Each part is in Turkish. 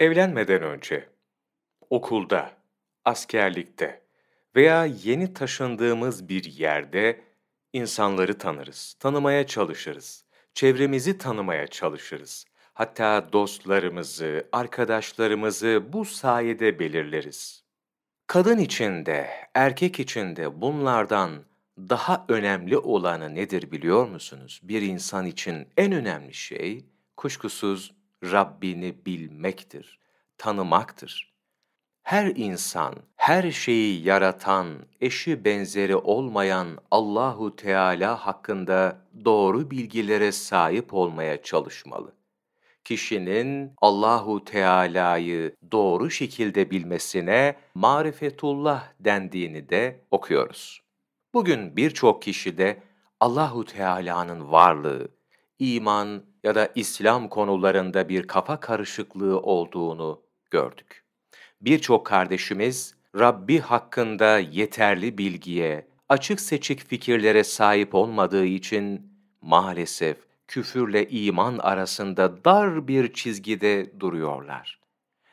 Evlenmeden önce, okulda, askerlikte veya yeni taşındığımız bir yerde insanları tanırız, tanımaya çalışırız, çevremizi tanımaya çalışırız. Hatta dostlarımızı, arkadaşlarımızı bu sayede belirleriz. Kadın için de, erkek için de bunlardan daha önemli olanı nedir biliyor musunuz? Bir insan için en önemli şey kuşkusuz Rabbini bilmektir, tanımaktır. Her insan, her şeyi yaratan, eşi benzeri olmayan Allahu Teala hakkında doğru bilgilere sahip olmaya çalışmalı. Kişinin Allahu Teala'yı doğru şekilde bilmesine marifetullah dendiğini de okuyoruz. Bugün birçok kişide Allahu Teala'nın varlığı, iman ya da İslam konularında bir kafa karışıklığı olduğunu gördük. Birçok kardeşimiz Rabbi hakkında yeterli bilgiye, açık seçik fikirlere sahip olmadığı için maalesef küfürle iman arasında dar bir çizgide duruyorlar.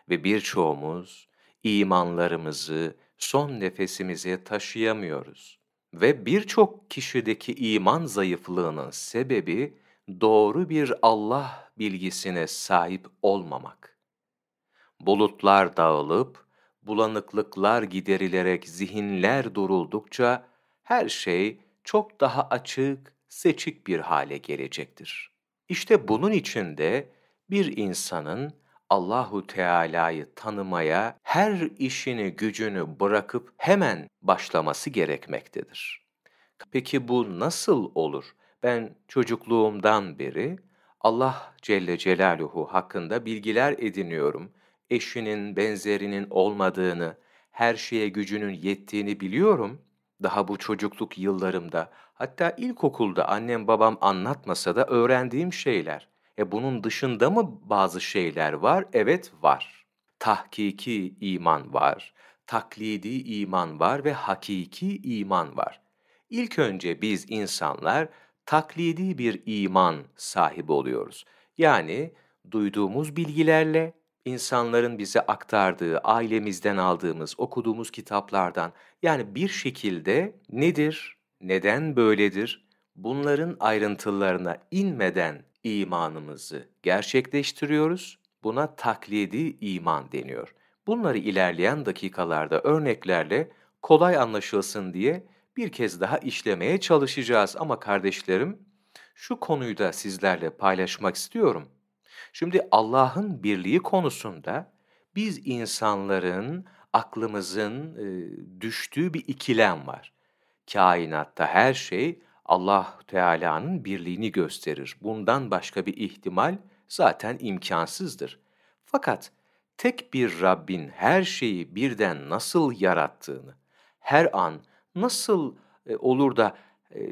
Ve birçoğumuz imanlarımızı son nefesimize taşıyamıyoruz. Ve birçok kişideki iman zayıflığının sebebi doğru bir Allah bilgisine sahip olmamak. Bulutlar dağılıp, bulanıklıklar giderilerek zihinler duruldukça her şey çok daha açık, seçik bir hale gelecektir. İşte bunun için de bir insanın Allahu Teala'yı tanımaya her işini gücünü bırakıp hemen başlaması gerekmektedir. Peki bu nasıl olur? Ben çocukluğumdan beri Allah Celle Celaluhu hakkında bilgiler ediniyorum. Eşinin, benzerinin olmadığını, her şeye gücünün yettiğini biliyorum. Daha bu çocukluk yıllarımda, hatta ilkokulda annem babam anlatmasa da öğrendiğim şeyler. E bunun dışında mı bazı şeyler var? Evet var. Tahkiki iman var, taklidi iman var ve hakiki iman var. İlk önce biz insanlar taklidi bir iman sahibi oluyoruz. Yani duyduğumuz bilgilerle, insanların bize aktardığı, ailemizden aldığımız, okuduğumuz kitaplardan, yani bir şekilde nedir, neden böyledir, bunların ayrıntılarına inmeden imanımızı gerçekleştiriyoruz. Buna taklidi iman deniyor. Bunları ilerleyen dakikalarda örneklerle kolay anlaşılsın diye bir kez daha işlemeye çalışacağız. Ama kardeşlerim, şu konuyu da sizlerle paylaşmak istiyorum. Şimdi Allah'ın birliği konusunda biz insanların, aklımızın e, düştüğü bir ikilem var. Kainatta her şey Allah Teala'nın birliğini gösterir. Bundan başka bir ihtimal zaten imkansızdır. Fakat tek bir Rabbin her şeyi birden nasıl yarattığını, her an nasıl e, olur da e,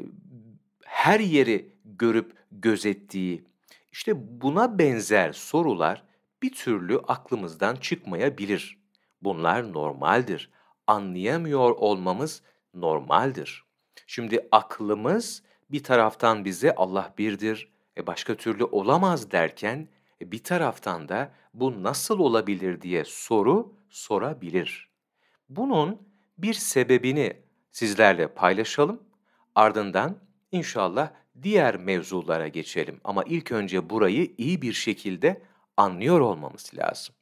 her yeri görüp gözettiği, işte buna benzer sorular bir türlü aklımızdan çıkmayabilir. Bunlar normaldir. Anlayamıyor olmamız normaldir. Şimdi aklımız bir taraftan bize Allah birdir, e başka türlü olamaz derken e bir taraftan da bu nasıl olabilir diye soru sorabilir. Bunun bir sebebini sizlerle paylaşalım. Ardından inşallah diğer mevzulara geçelim. Ama ilk önce burayı iyi bir şekilde anlıyor olmamız lazım.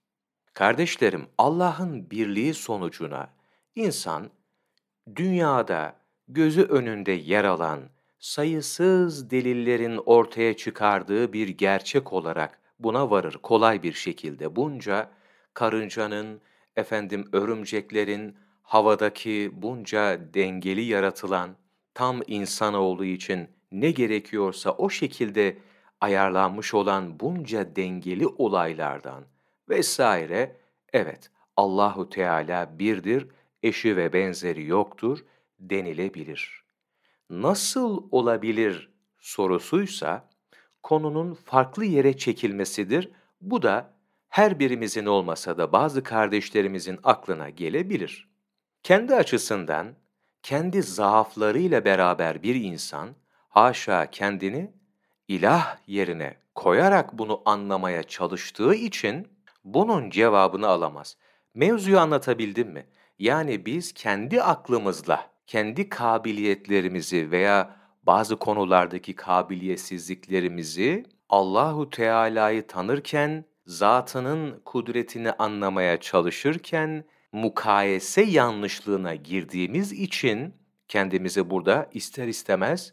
Kardeşlerim, Allah'ın birliği sonucuna insan dünyada gözü önünde yer alan sayısız delillerin ortaya çıkardığı bir gerçek olarak buna varır kolay bir şekilde. Bunca karıncanın, efendim örümceklerin, havadaki bunca dengeli yaratılan tam insan olduğu için ne gerekiyorsa o şekilde ayarlanmış olan bunca dengeli olaylardan vesaire evet Allahu Teala birdir, eşi ve benzeri yoktur denilebilir. Nasıl olabilir sorusuysa konunun farklı yere çekilmesidir. Bu da her birimizin olmasa da bazı kardeşlerimizin aklına gelebilir. Kendi açısından, kendi zaaflarıyla beraber bir insan, haşa kendini ilah yerine koyarak bunu anlamaya çalıştığı için, Bunun cevabını alamaz. Mevzuyu anlatabildim mi? Yani biz kendi aklımızla, kendi kabiliyetlerimizi veya bazı konulardaki kabiliyetsizliklerimizi Allahu Teala'yı tanırken, zatının kudretini anlamaya çalışırken mukayese yanlışlığına girdiğimiz için kendimizi burada ister istemez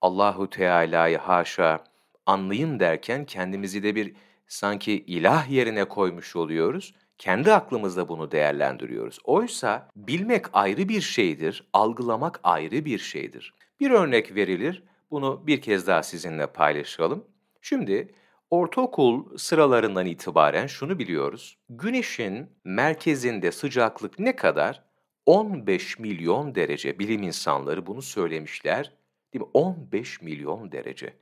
Allahu Teala'yı haşa anlayayım derken kendimizi de bir sanki ilah yerine koymuş oluyoruz. Kendi aklımızda bunu değerlendiriyoruz. Oysa bilmek ayrı bir şeydir, algılamak ayrı bir şeydir. Bir örnek verilir, bunu bir kez daha sizinle paylaşalım. Şimdi ortaokul sıralarından itibaren şunu biliyoruz. Güneşin merkezinde sıcaklık ne kadar? 15 milyon derece. Bilim insanları bunu söylemişler. Değil mi? 15 milyon derece.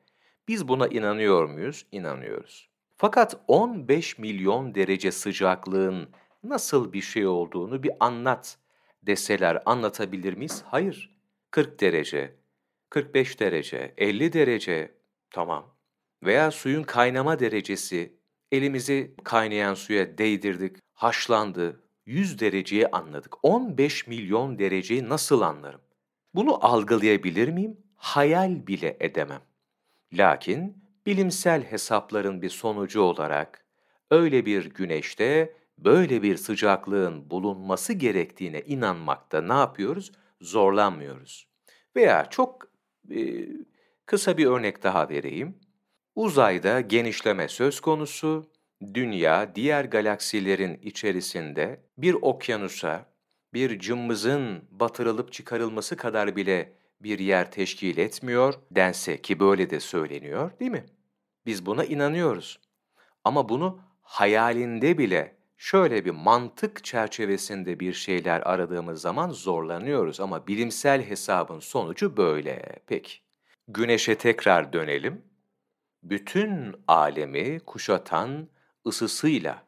Biz buna inanıyor muyuz? İnanıyoruz. Fakat 15 milyon derece sıcaklığın nasıl bir şey olduğunu bir anlat deseler anlatabilir miyiz? Hayır. 40 derece, 45 derece, 50 derece tamam. Veya suyun kaynama derecesi, elimizi kaynayan suya değdirdik, haşlandı, 100 dereceyi anladık. 15 milyon dereceyi nasıl anlarım? Bunu algılayabilir miyim? Hayal bile edemem. Lakin bilimsel hesapların bir sonucu olarak öyle bir güneşte böyle bir sıcaklığın bulunması gerektiğine inanmakta ne yapıyoruz? Zorlanmıyoruz. Veya çok e, kısa bir örnek daha vereyim. Uzayda genişleme söz konusu, Dünya diğer galaksilerin içerisinde bir okyanusa, bir cımbızın batırılıp çıkarılması kadar bile bir yer teşkil etmiyor dense ki böyle de söyleniyor değil mi? Biz buna inanıyoruz. Ama bunu hayalinde bile şöyle bir mantık çerçevesinde bir şeyler aradığımız zaman zorlanıyoruz ama bilimsel hesabın sonucu böyle. Peki. Güneşe tekrar dönelim. Bütün alemi kuşatan ısısıyla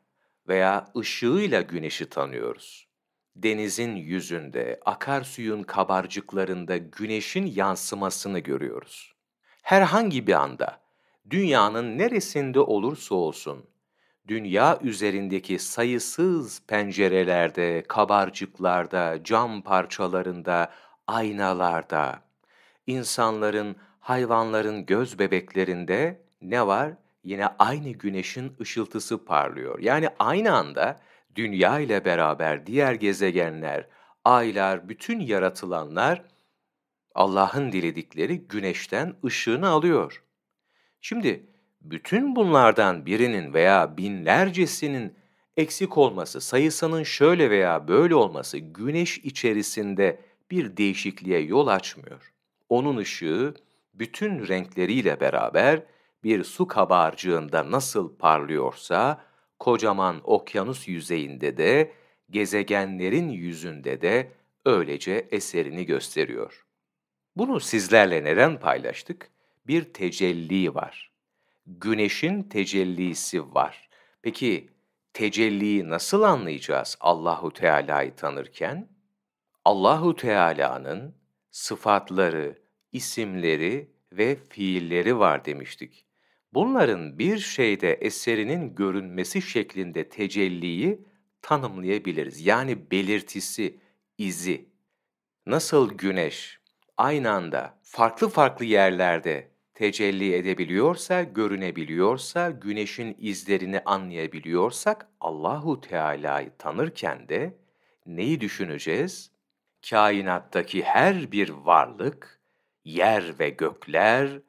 veya ışığıyla güneşi tanıyoruz. Denizin yüzünde, akarsuyun kabarcıklarında güneşin yansımasını görüyoruz. Herhangi bir anda dünyanın neresinde olursa olsun dünya üzerindeki sayısız pencerelerde, kabarcıklarda, cam parçalarında, aynalarda, insanların, hayvanların göz bebeklerinde ne var? Yine aynı güneşin ışıltısı parlıyor. Yani aynı anda dünya ile beraber diğer gezegenler, aylar, bütün yaratılanlar Allah'ın diledikleri güneşten ışığını alıyor. Şimdi bütün bunlardan birinin veya binlercesinin eksik olması, sayısının şöyle veya böyle olması güneş içerisinde bir değişikliğe yol açmıyor. Onun ışığı bütün renkleriyle beraber bir su kabarcığında nasıl parlıyorsa, kocaman okyanus yüzeyinde de, gezegenlerin yüzünde de öylece eserini gösteriyor. Bunu sizlerle neden paylaştık? Bir tecelli var güneşin tecellisi var. Peki tecelliyi nasıl anlayacağız Allahu Teala'yı tanırken? Allahu Teala'nın sıfatları, isimleri ve fiilleri var demiştik. Bunların bir şeyde eserinin görünmesi şeklinde tecelliyi tanımlayabiliriz. Yani belirtisi, izi. Nasıl güneş aynı anda farklı farklı yerlerde tecelli edebiliyorsa, görünebiliyorsa, güneşin izlerini anlayabiliyorsak Allahu Teala'yı tanırken de neyi düşüneceğiz? Kainattaki her bir varlık, yer ve gökler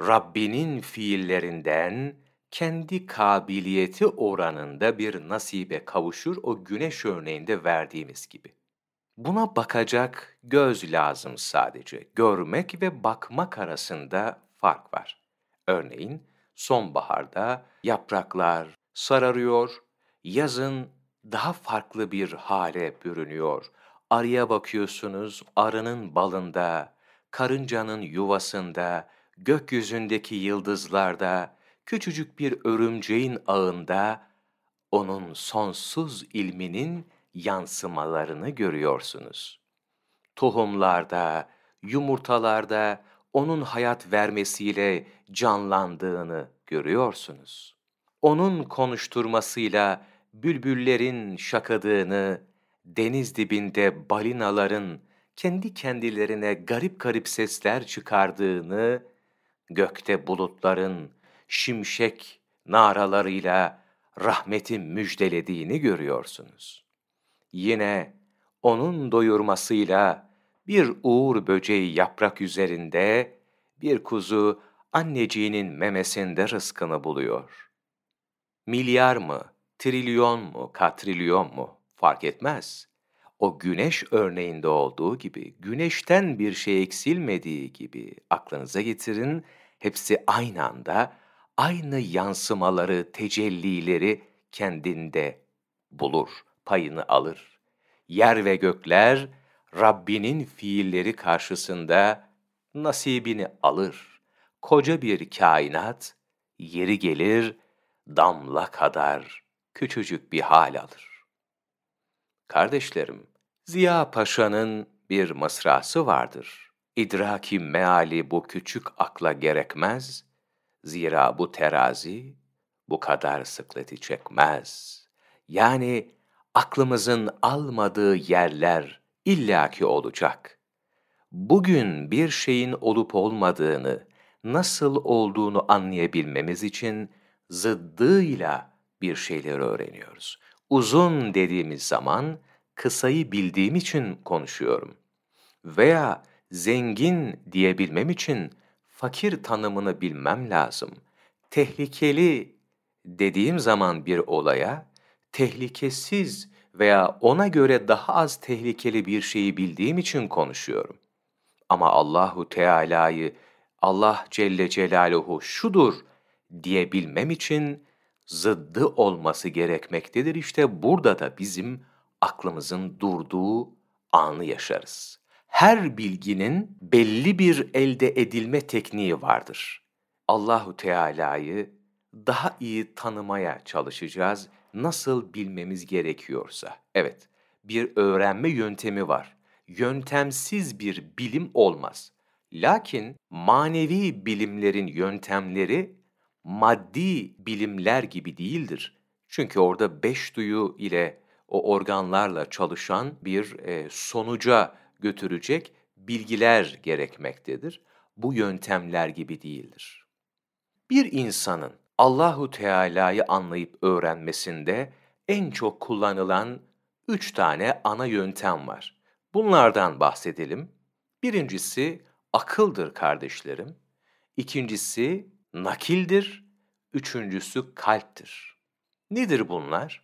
Rabbinin fiillerinden kendi kabiliyeti oranında bir nasibe kavuşur o güneş örneğinde verdiğimiz gibi. Buna bakacak göz lazım sadece. Görmek ve bakmak arasında fark var. Örneğin sonbaharda yapraklar sararıyor, yazın daha farklı bir hale bürünüyor. Arıya bakıyorsunuz, arının balında, karıncanın yuvasında, gökyüzündeki yıldızlarda, küçücük bir örümceğin ağında onun sonsuz ilminin yansımalarını görüyorsunuz. Tohumlarda, yumurtalarda, onun hayat vermesiyle canlandığını görüyorsunuz. Onun konuşturmasıyla bülbüllerin şakadığını, deniz dibinde balinaların kendi kendilerine garip garip sesler çıkardığını, gökte bulutların şimşek naralarıyla rahmeti müjdelediğini görüyorsunuz. Yine onun doyurmasıyla bir uğur böceği yaprak üzerinde, bir kuzu anneciğinin memesinde rızkını buluyor. Milyar mı, trilyon mu, katrilyon mu fark etmez. O güneş örneğinde olduğu gibi, güneşten bir şey eksilmediği gibi aklınıza getirin, hepsi aynı anda, aynı yansımaları, tecellileri kendinde bulur, payını alır. Yer ve gökler, Rabbinin fiilleri karşısında nasibini alır. Koca bir kainat, yeri gelir, damla kadar küçücük bir hal alır. Kardeşlerim, Ziya Paşa'nın bir mısrası vardır. İdraki meali bu küçük akla gerekmez, zira bu terazi bu kadar sıkleti çekmez. Yani aklımızın almadığı yerler illaki olacak. Bugün bir şeyin olup olmadığını, nasıl olduğunu anlayabilmemiz için zıddıyla bir şeyleri öğreniyoruz. Uzun dediğimiz zaman kısayı bildiğim için konuşuyorum. Veya zengin diyebilmem için fakir tanımını bilmem lazım. Tehlikeli dediğim zaman bir olaya tehlikesiz veya ona göre daha az tehlikeli bir şeyi bildiğim için konuşuyorum. Ama Allahu Teala'yı Allah Celle Celaluhu şudur diyebilmem için zıddı olması gerekmektedir. İşte burada da bizim aklımızın durduğu anı yaşarız. Her bilginin belli bir elde edilme tekniği vardır. Allahu Teala'yı daha iyi tanımaya çalışacağız. Nasıl bilmemiz gerekiyorsa. Evet, bir öğrenme yöntemi var. Yöntemsiz bir bilim olmaz. Lakin manevi bilimlerin yöntemleri maddi bilimler gibi değildir. Çünkü orada beş duyu ile o organlarla çalışan bir e, sonuca götürecek bilgiler gerekmektedir. Bu yöntemler gibi değildir. Bir insanın Allahu Teala'yı anlayıp öğrenmesinde en çok kullanılan üç tane ana yöntem var. Bunlardan bahsedelim. Birincisi akıldır kardeşlerim. İkincisi nakildir. Üçüncüsü kalptir. Nedir bunlar?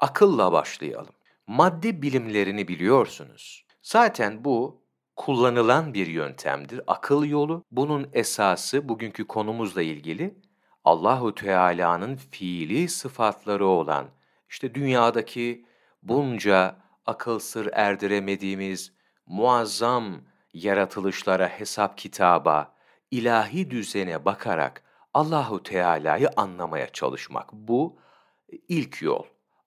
Akılla başlayalım. Madde bilimlerini biliyorsunuz. Zaten bu kullanılan bir yöntemdir. Akıl yolu. Bunun esası bugünkü konumuzla ilgili Allahu Teala'nın fiili sıfatları olan işte dünyadaki bunca akıl sır erdiremediğimiz muazzam yaratılışlara hesap kitaba, ilahi düzene bakarak Allahu Teala'yı anlamaya çalışmak. Bu ilk yol.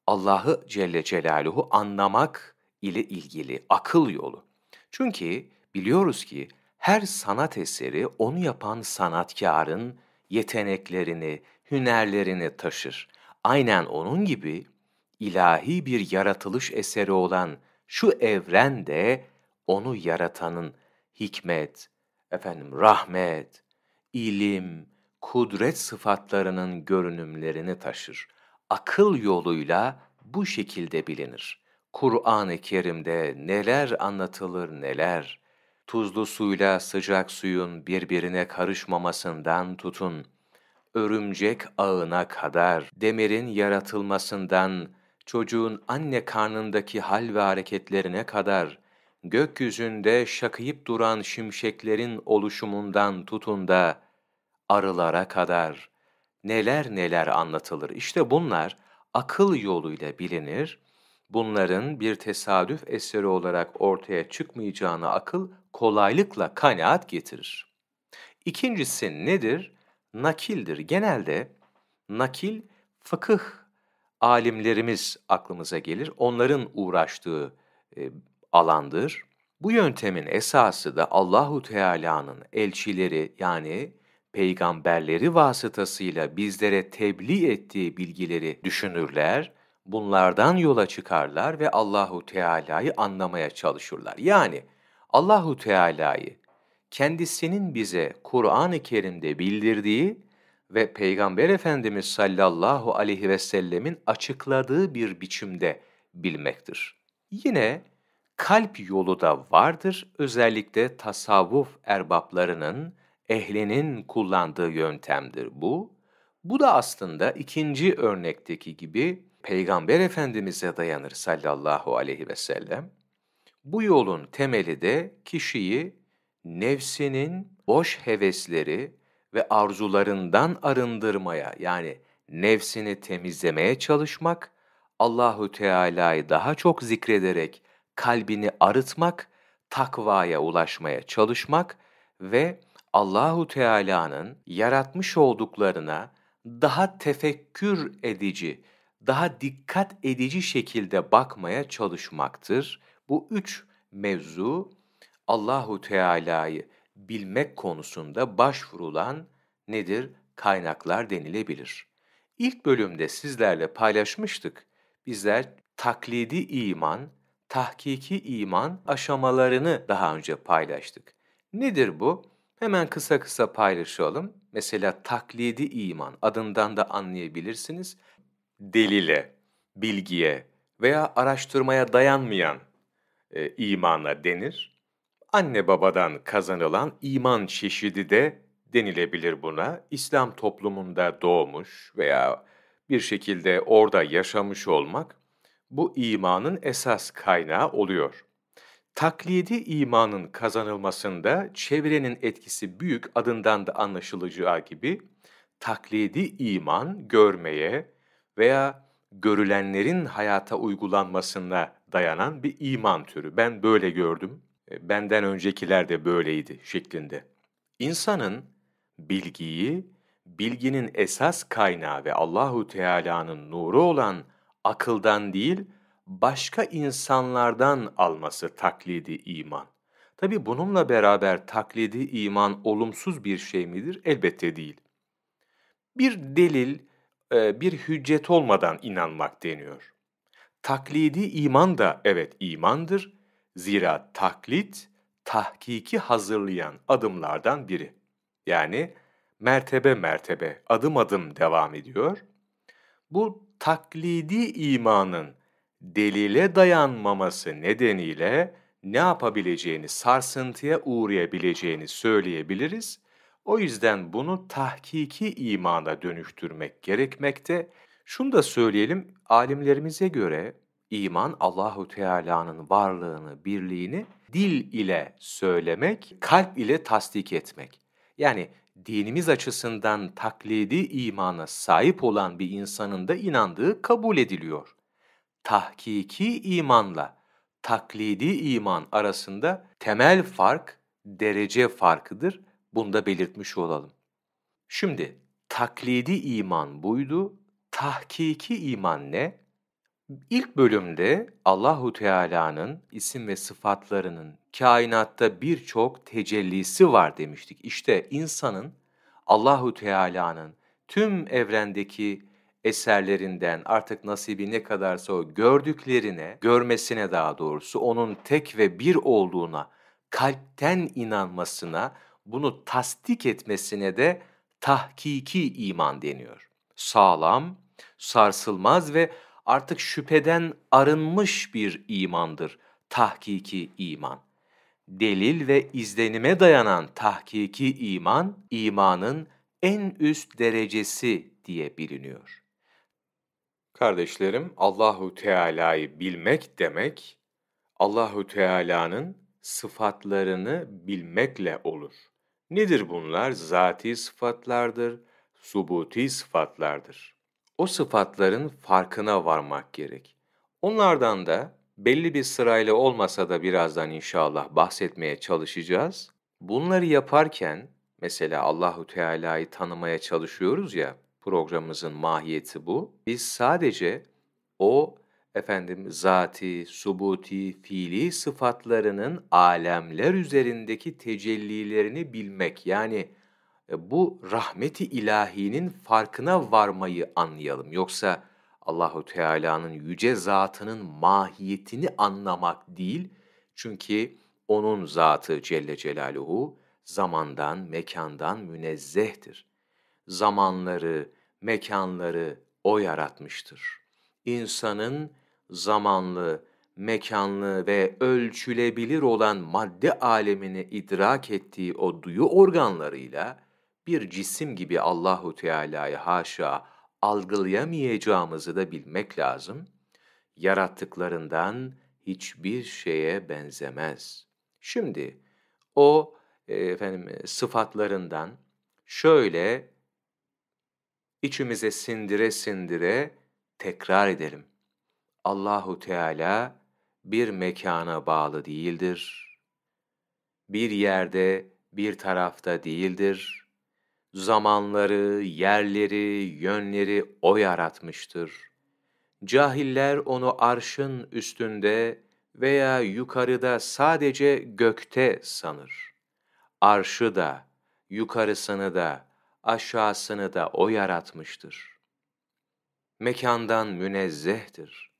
Allah'ı Celle Celaluhu anlamak ile ilgili akıl yolu. Çünkü biliyoruz ki her sanat eseri onu yapan sanatkarın yeteneklerini, hünerlerini taşır. Aynen onun gibi ilahi bir yaratılış eseri olan şu evren de onu yaratanın hikmet, efendim rahmet, ilim, kudret sıfatlarının görünümlerini taşır. Akıl yoluyla bu şekilde bilinir. Kur'an-ı Kerim'de neler anlatılır neler. Tuzlu suyla sıcak suyun birbirine karışmamasından tutun, örümcek ağına kadar, demirin yaratılmasından, çocuğun anne karnındaki hal ve hareketlerine kadar, gökyüzünde şakıyıp duran şimşeklerin oluşumundan tutun da, arılara kadar neler neler anlatılır. İşte bunlar akıl yoluyla bilinir. Bunların bir tesadüf eseri olarak ortaya çıkmayacağını akıl kolaylıkla kanaat getirir. İkincisi nedir? Nakildir. Genelde nakil fıkıh alimlerimiz aklımıza gelir. Onların uğraştığı e, alandır. Bu yöntemin esası da Allahu Teala'nın elçileri yani peygamberleri vasıtasıyla bizlere tebliğ ettiği bilgileri düşünürler. bunlardan yola çıkarlar ve Allahu Teala'yı anlamaya çalışırlar. Yani Allahu Teala'yı kendisinin bize Kur'an-ı Kerim'de bildirdiği ve Peygamber Efendimiz sallallahu aleyhi ve sellemin açıkladığı bir biçimde bilmektir. Yine kalp yolu da vardır. Özellikle tasavvuf erbaplarının, ehlinin kullandığı yöntemdir bu. Bu da aslında ikinci örnekteki gibi Peygamber Efendimiz'e dayanır sallallahu aleyhi ve sellem. Bu yolun temeli de kişiyi nefsinin boş hevesleri ve arzularından arındırmaya yani nefsini temizlemeye çalışmak, Allahu Teala'yı daha çok zikrederek kalbini arıtmak, takvaya ulaşmaya çalışmak ve Allahu Teala'nın yaratmış olduklarına daha tefekkür edici, daha dikkat edici şekilde bakmaya çalışmaktır. Bu üç mevzu Allahu Teala'yı bilmek konusunda başvurulan nedir? Kaynaklar denilebilir. İlk bölümde sizlerle paylaşmıştık. Bizler taklidi iman, tahkiki iman aşamalarını daha önce paylaştık. Nedir bu? Hemen kısa kısa paylaşalım. Mesela taklidi iman adından da anlayabilirsiniz. Delile, bilgiye veya araştırmaya dayanmayan e, imana denir. Anne babadan kazanılan iman çeşidi de denilebilir buna. İslam toplumunda doğmuş veya bir şekilde orada yaşamış olmak bu imanın esas kaynağı oluyor. Taklidi imanın kazanılmasında çevrenin etkisi büyük adından da anlaşılacağı gibi taklidi iman görmeye veya görülenlerin hayata uygulanmasına dayanan bir iman türü. Ben böyle gördüm, e, benden öncekiler de böyleydi şeklinde. İnsanın bilgiyi, bilginin esas kaynağı ve Allahu Teala'nın nuru olan akıldan değil, başka insanlardan alması taklidi iman. Tabi bununla beraber taklidi iman olumsuz bir şey midir? Elbette değil. Bir delil, e, bir hüccet olmadan inanmak deniyor. Taklidi iman da evet imandır. Zira taklit, tahkiki hazırlayan adımlardan biri. Yani mertebe mertebe, adım adım devam ediyor. Bu taklidi imanın delile dayanmaması nedeniyle ne yapabileceğini, sarsıntıya uğrayabileceğini söyleyebiliriz. O yüzden bunu tahkiki imana dönüştürmek gerekmekte. Şunu da söyleyelim, alimlerimize göre iman Allahu Teala'nın varlığını, birliğini dil ile söylemek, kalp ile tasdik etmek. Yani dinimiz açısından taklidi imana sahip olan bir insanın da inandığı kabul ediliyor. Tahkiki imanla taklidi iman arasında temel fark derece farkıdır. Bunu da belirtmiş olalım. Şimdi taklidi iman buydu. Tahkiki iman ne? İlk bölümde Allahu Teala'nın isim ve sıfatlarının kainatta birçok tecellisi var demiştik. İşte insanın Allahu Teala'nın tüm evrendeki eserlerinden artık nasibi ne kadarsa o gördüklerine, görmesine daha doğrusu onun tek ve bir olduğuna, kalpten inanmasına, bunu tasdik etmesine de tahkiki iman deniyor. Sağlam, sarsılmaz ve artık şüpheden arınmış bir imandır tahkiki iman. Delil ve izlenime dayanan tahkiki iman, imanın en üst derecesi diye biliniyor. Kardeşlerim, Allahu Teala'yı bilmek demek, Allahu Teala'nın sıfatlarını bilmekle olur. Nedir bunlar? Zati sıfatlardır, subuti sıfatlardır o sıfatların farkına varmak gerek. Onlardan da belli bir sırayla olmasa da birazdan inşallah bahsetmeye çalışacağız. Bunları yaparken mesela Allahu Teala'yı tanımaya çalışıyoruz ya programımızın mahiyeti bu. Biz sadece o efendim zati, subuti, fiili sıfatlarının alemler üzerindeki tecellilerini bilmek yani bu rahmeti ilahinin farkına varmayı anlayalım. Yoksa Allahu Teala'nın yüce zatının mahiyetini anlamak değil. Çünkü onun zatı Celle Celaluhu zamandan, mekandan münezzehtir. Zamanları, mekanları o yaratmıştır. İnsanın zamanlı, mekanlı ve ölçülebilir olan madde alemini idrak ettiği o duyu organlarıyla bir cisim gibi Allahu Teala'yı haşa algılayamayacağımızı da bilmek lazım. Yarattıklarından hiçbir şeye benzemez. Şimdi o e, efendim sıfatlarından şöyle içimize sindire sindire tekrar edelim. Allahu Teala bir mekana bağlı değildir. Bir yerde, bir tarafta değildir. Zamanları, yerleri, yönleri O yaratmıştır. Cahiller onu arşın üstünde veya yukarıda sadece gökte sanır. Arşı da, yukarısını da, aşağısını da O yaratmıştır. Mekandan münezzehtir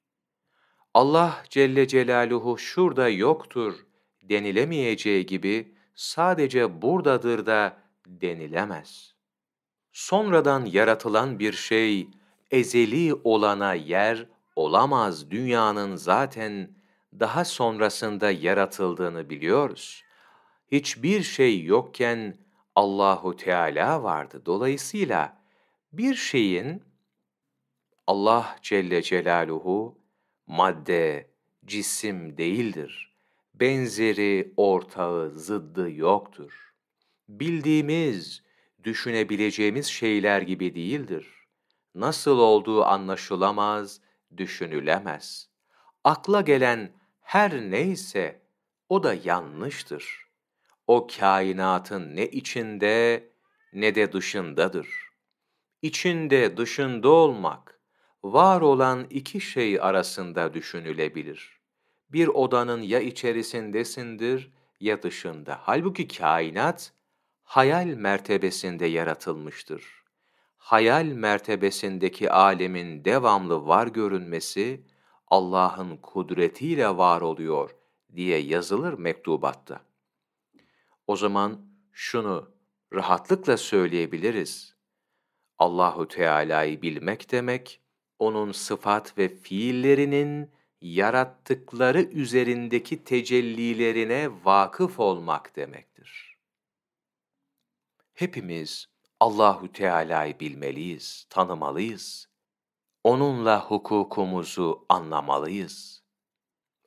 Allah Celle Celaluhu şurada yoktur denilemeyeceği gibi sadece buradadır da denilemez. Sonradan yaratılan bir şey ezeli olana yer olamaz. Dünyanın zaten daha sonrasında yaratıldığını biliyoruz. Hiçbir şey yokken Allahu Teala vardı. Dolayısıyla bir şeyin Allah Celle Celaluhu madde, cisim değildir. Benzeri, ortağı, zıddı yoktur. Bildiğimiz, düşünebileceğimiz şeyler gibi değildir. Nasıl olduğu anlaşılamaz, düşünülemez. Akla gelen her neyse o da yanlıştır. O kainatın ne içinde ne de dışındadır. İçinde dışında olmak, var olan iki şey arasında düşünülebilir. Bir odanın ya içerisindesindir ya dışında. Halbuki kainat hayal mertebesinde yaratılmıştır. Hayal mertebesindeki alemin devamlı var görünmesi Allah'ın kudretiyle var oluyor diye yazılır mektubatta. O zaman şunu rahatlıkla söyleyebiliriz. Allahu Teala'yı bilmek demek onun sıfat ve fiillerinin yarattıkları üzerindeki tecellilerine vakıf olmak demektir. Hepimiz Allahu Teala'yı bilmeliyiz, tanımalıyız. Onunla hukukumuzu anlamalıyız.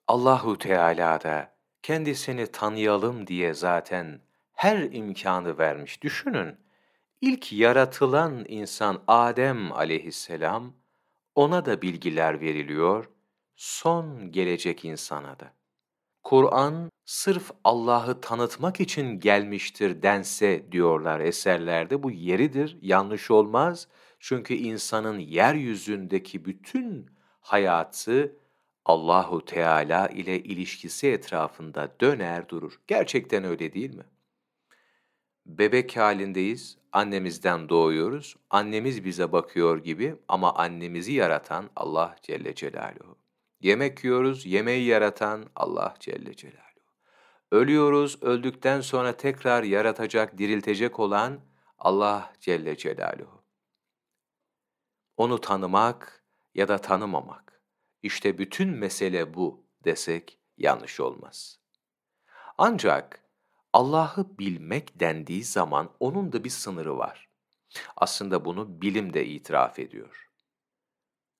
Allahu Teala da kendisini tanıyalım diye zaten her imkanı vermiş. Düşünün, ilk yaratılan insan Adem aleyhisselam, ona da bilgiler veriliyor, son gelecek insana da. Kur'an sırf Allah'ı tanıtmak için gelmiştir dense diyorlar eserlerde bu yeridir, yanlış olmaz. Çünkü insanın yeryüzündeki bütün hayatı Allahu Teala ile ilişkisi etrafında döner durur. Gerçekten öyle değil mi? Bebek halindeyiz, annemizden doğuyoruz. Annemiz bize bakıyor gibi ama annemizi yaratan Allah Celle Celaluhu. Yemek yiyoruz, yemeği yaratan Allah Celle Celaluhu. Ölüyoruz, öldükten sonra tekrar yaratacak, diriltecek olan Allah Celle Celaluhu. Onu tanımak ya da tanımamak. İşte bütün mesele bu desek yanlış olmaz. Ancak Allah'ı bilmek dendiği zaman onun da bir sınırı var. Aslında bunu bilim de itiraf ediyor.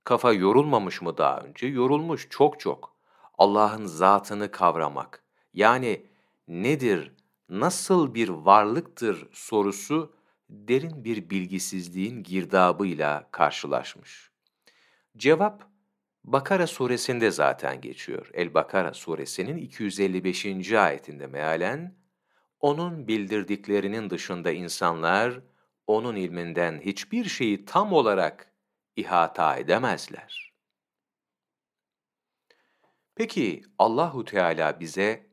Kafa yorulmamış mı daha önce? Yorulmuş çok çok. Allah'ın zatını kavramak. Yani nedir, nasıl bir varlıktır sorusu derin bir bilgisizliğin girdabıyla karşılaşmış. Cevap Bakara suresinde zaten geçiyor. El-Bakara suresinin 255. ayetinde mealen onun bildirdiklerinin dışında insanlar, onun ilminden hiçbir şeyi tam olarak ihata edemezler. Peki Allahu Teala bize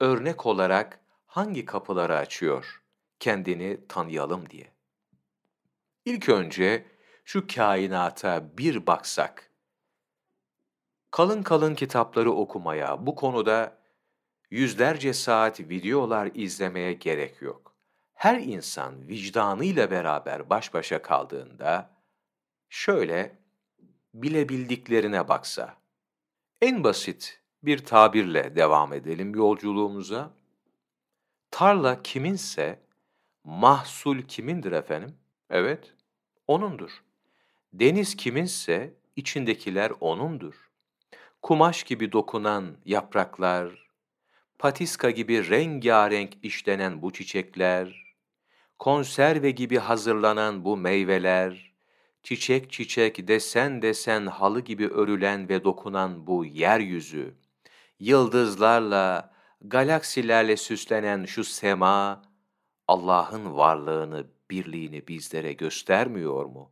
örnek olarak hangi kapıları açıyor kendini tanıyalım diye? İlk önce şu kainata bir baksak, kalın kalın kitapları okumaya, bu konuda yüzlerce saat videolar izlemeye gerek yok. Her insan vicdanıyla beraber baş başa kaldığında, şöyle bilebildiklerine baksa, en basit bir tabirle devam edelim yolculuğumuza. Tarla kiminse, mahsul kimindir efendim? Evet, O'nundur. Deniz kiminse, içindekiler O'nundur. Kumaş gibi dokunan yapraklar, patiska gibi rengarenk işlenen bu çiçekler, konserve gibi hazırlanan bu meyveler, çiçek çiçek desen desen halı gibi örülen ve dokunan bu yeryüzü, yıldızlarla, galaksilerle süslenen şu sema, Allah'ın varlığını, birliğini bizlere göstermiyor mu?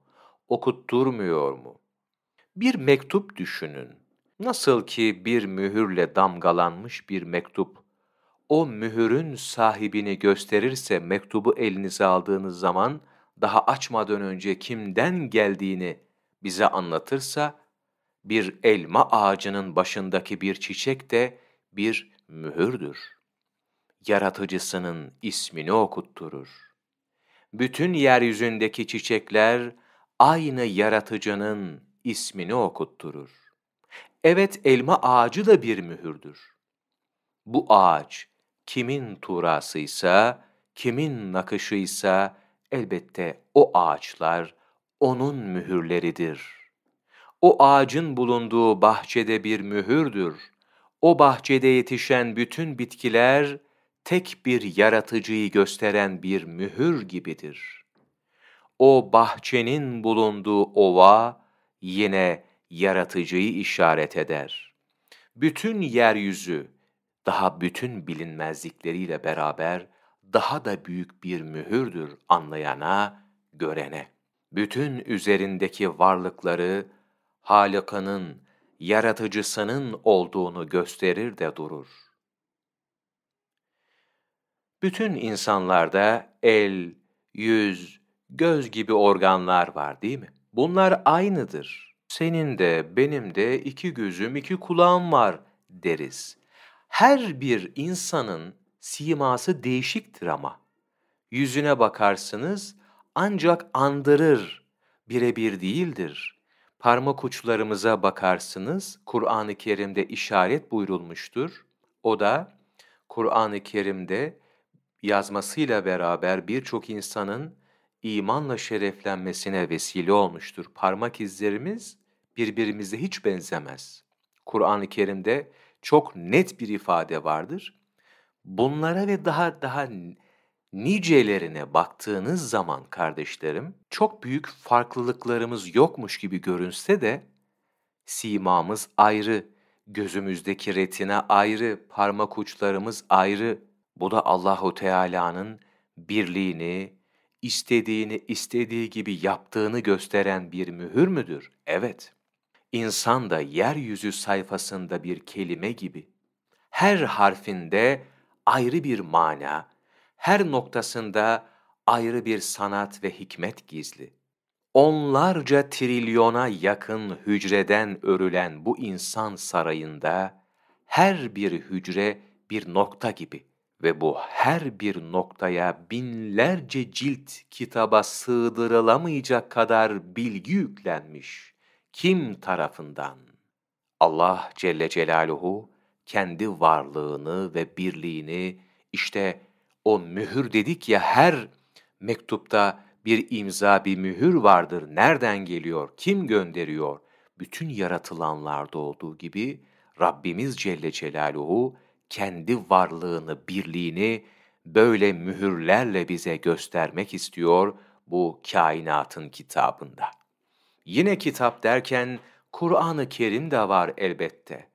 Okutturmuyor mu? Bir mektup düşünün. Nasıl ki bir mühürle damgalanmış bir mektup, o mühürün sahibini gösterirse mektubu elinize aldığınız zaman, daha açmadan önce kimden geldiğini bize anlatırsa, bir elma ağacının başındaki bir çiçek de bir mühürdür. Yaratıcısının ismini okutturur. Bütün yeryüzündeki çiçekler aynı yaratıcının ismini okutturur. Evet elma ağacı da bir mühürdür. Bu ağaç kimin turasıysa, kimin nakışıysa elbette o ağaçlar onun mühürleridir. O ağacın bulunduğu bahçede bir mühürdür. O bahçede yetişen bütün bitkiler tek bir yaratıcıyı gösteren bir mühür gibidir. O bahçenin bulunduğu ova yine yaratıcıyı işaret eder. Bütün yeryüzü daha bütün bilinmezlikleriyle beraber daha da büyük bir mühürdür anlayana, görene. Bütün üzerindeki varlıkları Halık'ının, yaratıcısının olduğunu gösterir de durur. Bütün insanlarda el, yüz, göz gibi organlar var değil mi? Bunlar aynıdır. Senin de benim de iki gözüm, iki kulağım var deriz. Her bir insanın siması değişiktir ama. Yüzüne bakarsınız ancak andırır, birebir değildir. Parmak uçlarımıza bakarsınız, Kur'an-ı Kerim'de işaret buyurulmuştur. O da Kur'an-ı Kerim'de yazmasıyla beraber birçok insanın imanla şereflenmesine vesile olmuştur. Parmak izlerimiz birbirimize hiç benzemez. Kur'an-ı Kerim'de çok net bir ifade vardır. Bunlara ve daha daha nicelerine baktığınız zaman kardeşlerim, çok büyük farklılıklarımız yokmuş gibi görünse de simamız ayrı, gözümüzdeki retina ayrı, parmak uçlarımız ayrı. Bu da Allahu Teala'nın birliğini, istediğini istediği gibi yaptığını gösteren bir mühür müdür? Evet. İnsan da yeryüzü sayfasında bir kelime gibi. Her harfinde ayrı bir mana, her noktasında ayrı bir sanat ve hikmet gizli. Onlarca trilyona yakın hücreden örülen bu insan sarayında her bir hücre bir nokta gibi ve bu her bir noktaya binlerce cilt kitaba sığdırılamayacak kadar bilgi yüklenmiş. Kim tarafından? Allah Celle Celaluhu kendi varlığını ve birliğini işte o mühür dedik ya her mektupta bir imza, bir mühür vardır. Nereden geliyor? Kim gönderiyor? Bütün yaratılanlarda olduğu gibi Rabbimiz Celle Celaluhu kendi varlığını, birliğini böyle mühürlerle bize göstermek istiyor bu kainatın kitabında. Yine kitap derken Kur'an-ı Kerim de var elbette.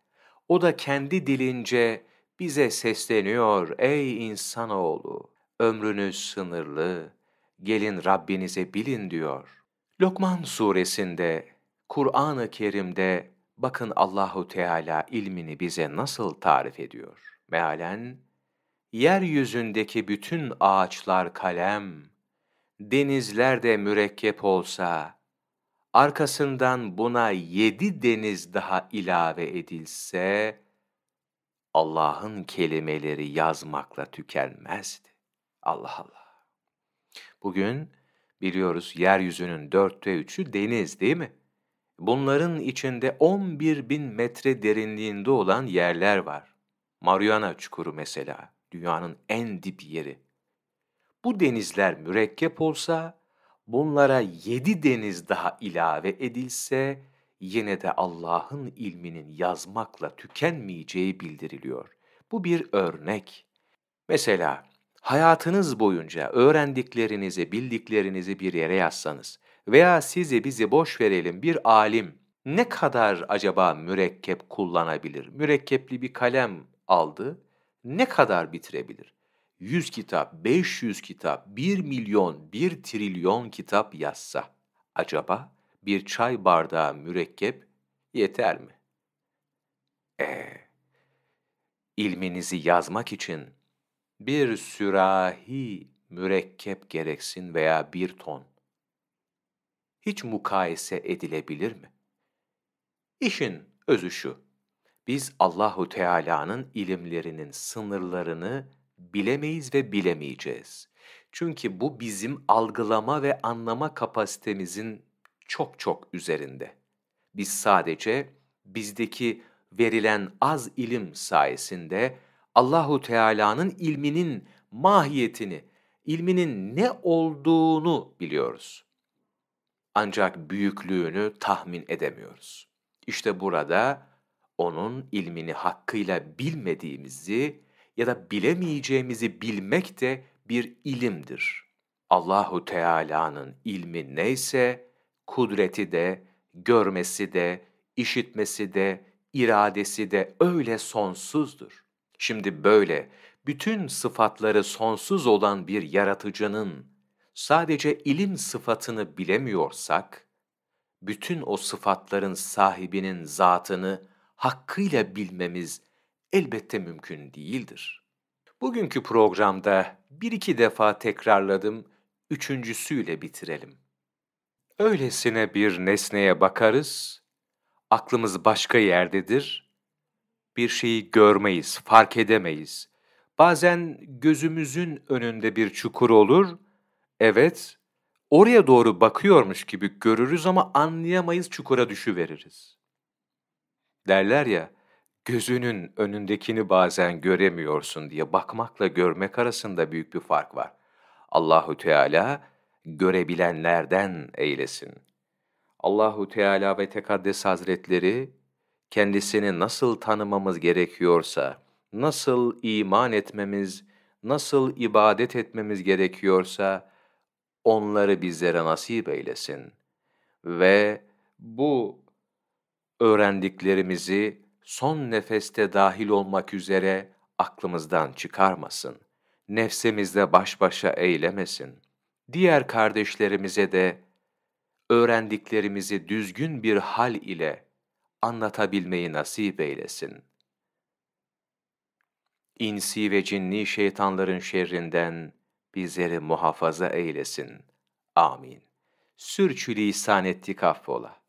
O da kendi dilince bize sesleniyor ey insanoğlu, ömrünüz sınırlı, gelin Rabbinize bilin diyor. Lokman suresinde, Kur'an-ı Kerim'de bakın Allahu Teala ilmini bize nasıl tarif ediyor. Mealen, yeryüzündeki bütün ağaçlar kalem, denizler de mürekkep olsa, arkasından buna yedi deniz daha ilave edilse, Allah'ın kelimeleri yazmakla tükenmezdi. Allah Allah. Bugün biliyoruz yeryüzünün dörtte üçü deniz değil mi? Bunların içinde 11 bin metre derinliğinde olan yerler var. Mariana Çukuru mesela, dünyanın en dip yeri. Bu denizler mürekkep olsa, bunlara yedi deniz daha ilave edilse, yine de Allah'ın ilminin yazmakla tükenmeyeceği bildiriliyor. Bu bir örnek. Mesela hayatınız boyunca öğrendiklerinizi, bildiklerinizi bir yere yazsanız veya sizi bizi boş verelim bir alim ne kadar acaba mürekkep kullanabilir? Mürekkepli bir kalem aldı, ne kadar bitirebilir? 100 kitap, 500 kitap, 1 milyon, 1 trilyon kitap yazsa acaba bir çay bardağı mürekkep yeter mi? E, ilminizi yazmak için bir sürahi mürekkep gereksin veya bir ton. Hiç mukayese edilebilir mi? İşin özü şu. Biz Allahu Teala'nın ilimlerinin sınırlarını bilemeyiz ve bilemeyeceğiz. Çünkü bu bizim algılama ve anlama kapasitemizin çok çok üzerinde. Biz sadece bizdeki verilen az ilim sayesinde Allahu Teala'nın ilminin mahiyetini, ilminin ne olduğunu biliyoruz. Ancak büyüklüğünü tahmin edemiyoruz. İşte burada onun ilmini hakkıyla bilmediğimizi ya da bilemeyeceğimizi bilmek de bir ilimdir. Allahu Teala'nın ilmi neyse kudreti de, görmesi de, işitmesi de, iradesi de öyle sonsuzdur. Şimdi böyle bütün sıfatları sonsuz olan bir yaratıcının sadece ilim sıfatını bilemiyorsak, bütün o sıfatların sahibinin zatını hakkıyla bilmemiz elbette mümkün değildir. Bugünkü programda bir iki defa tekrarladım, üçüncüsüyle bitirelim. Öylesine bir nesneye bakarız, aklımız başka yerdedir, bir şeyi görmeyiz, fark edemeyiz. Bazen gözümüzün önünde bir çukur olur, evet, oraya doğru bakıyormuş gibi görürüz ama anlayamayız, çukura düşüveririz. Derler ya, gözünün önündekini bazen göremiyorsun diye bakmakla görmek arasında büyük bir fark var. Allahu Teala görebilenlerden eylesin. Allahu Teala ve Tekaddes Hazretleri kendisini nasıl tanımamız gerekiyorsa, nasıl iman etmemiz, nasıl ibadet etmemiz gerekiyorsa onları bizlere nasip eylesin ve bu öğrendiklerimizi son nefeste dahil olmak üzere aklımızdan çıkarmasın. Nefsimizde baş başa eylemesin. Diğer kardeşlerimize de öğrendiklerimizi düzgün bir hal ile anlatabilmeyi nasip eylesin. İnsi ve cinni şeytanların şerrinden bizleri muhafaza eylesin. Amin. Sürçülisan ettik affola.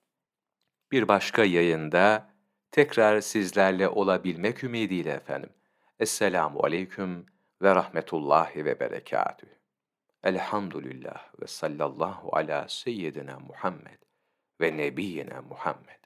Bir başka yayında tekrar sizlerle olabilmek ümidiyle efendim. Esselamu aleyküm ve rahmetullahi ve berekatüh. Elhamdülillah ve sallallahu ala seyyidina Muhammed ve nebiyyina Muhammed.